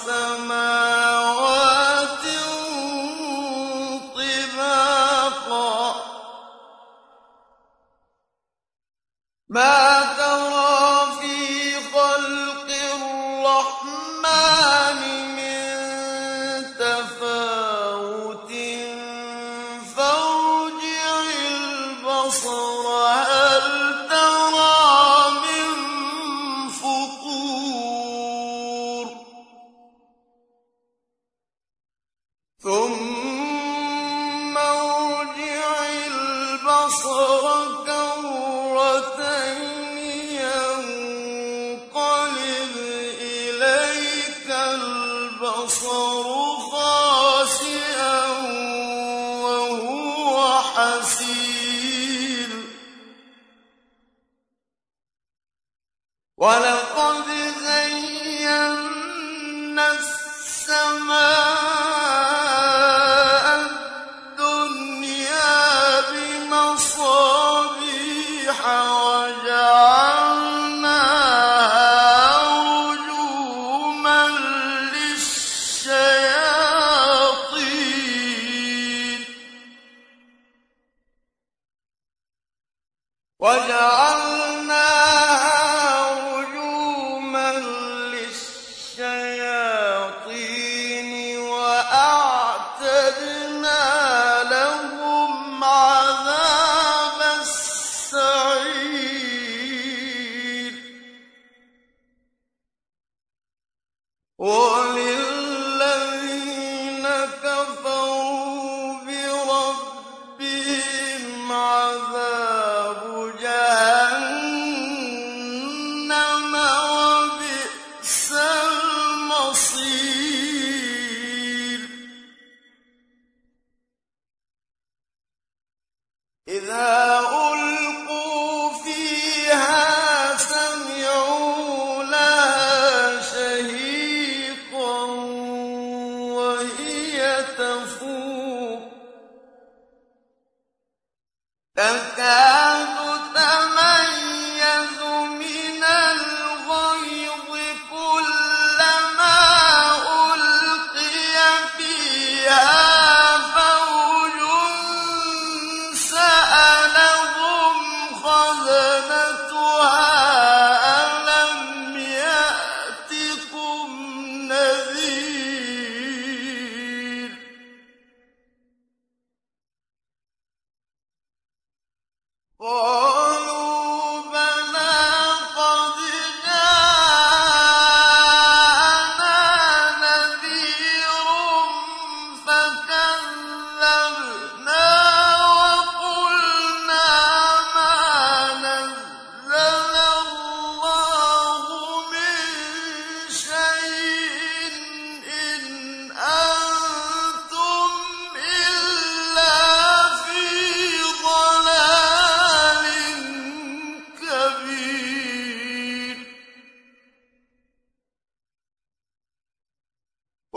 السماء ولو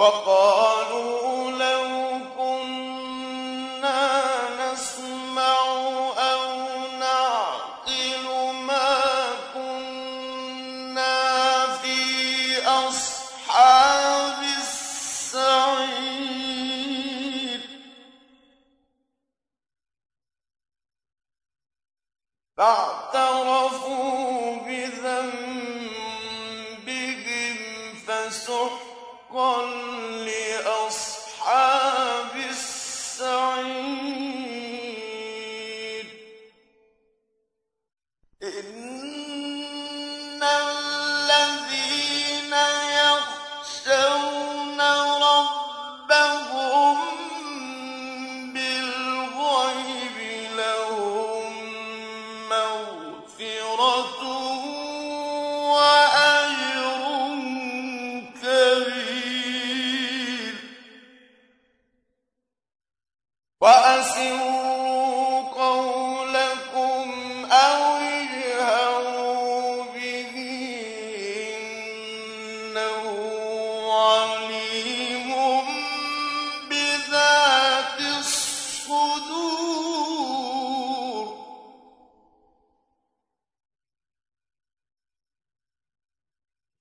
وقال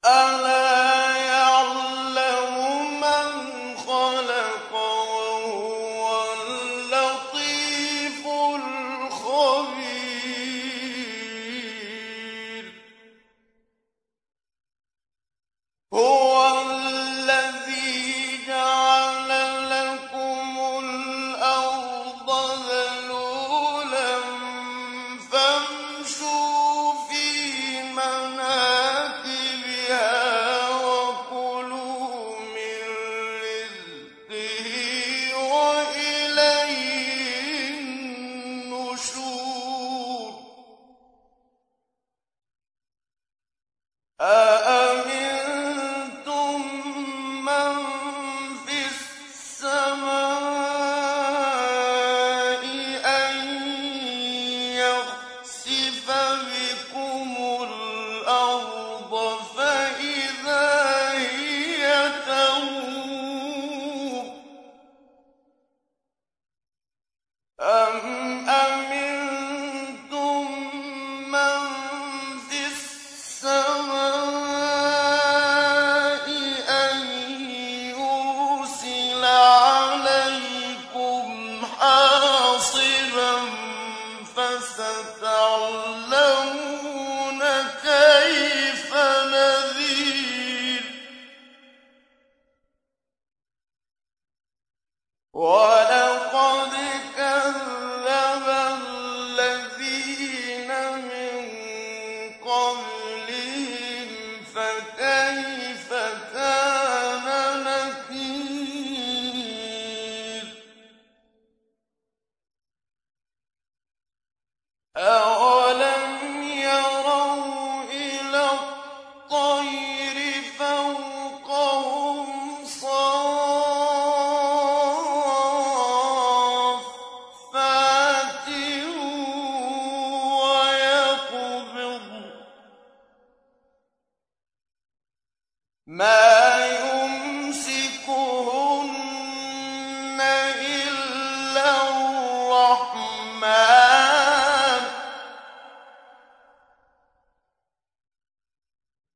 ألا الأرض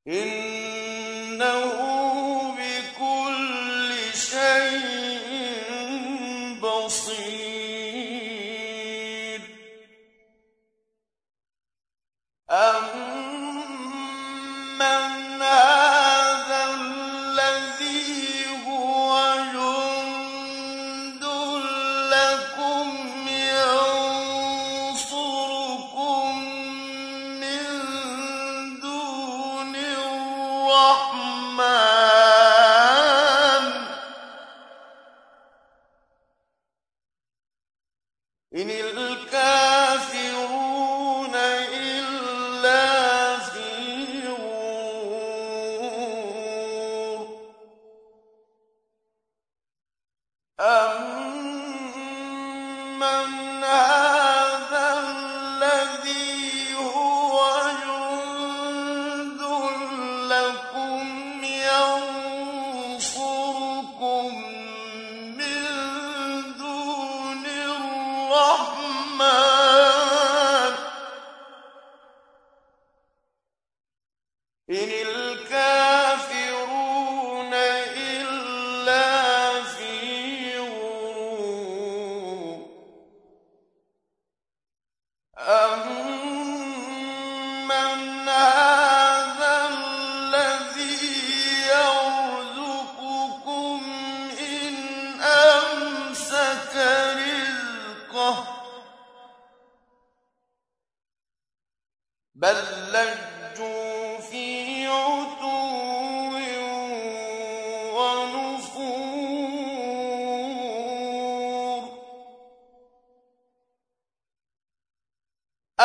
إنه الرحمن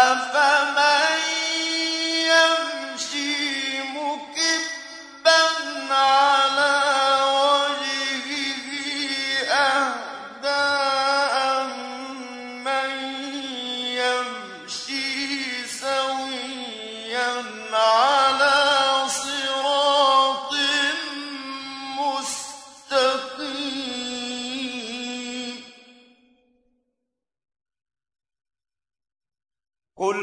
أَفَمَن قُلْ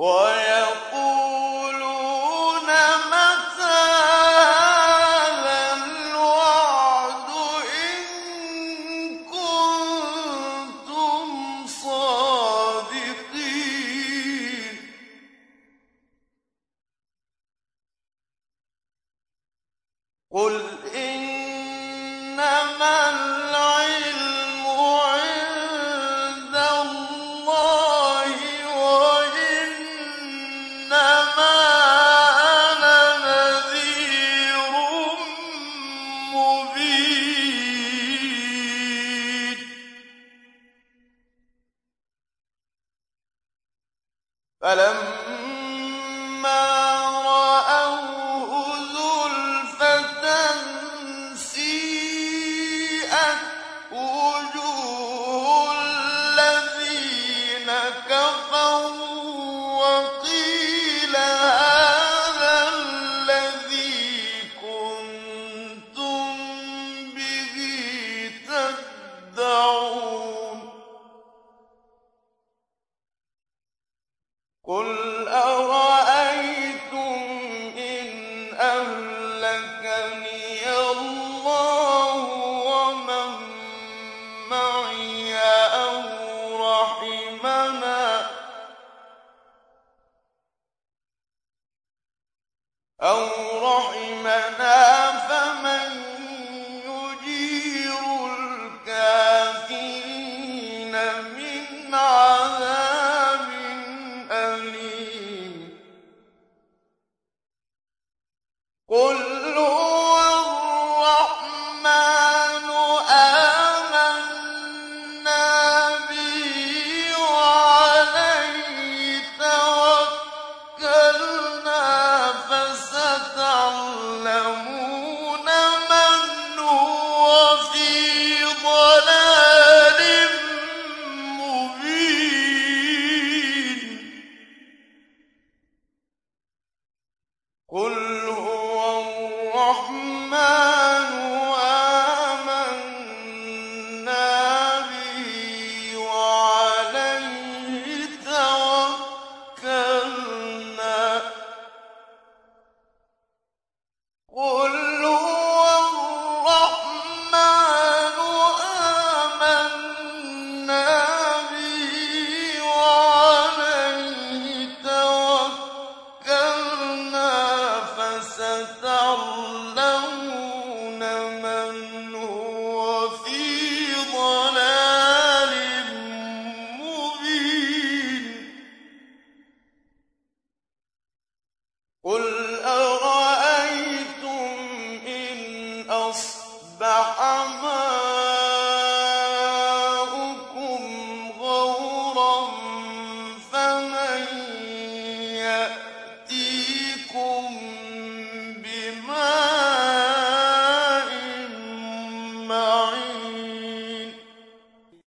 What. الَّذِينَ أَوْ رَحِمَنَا.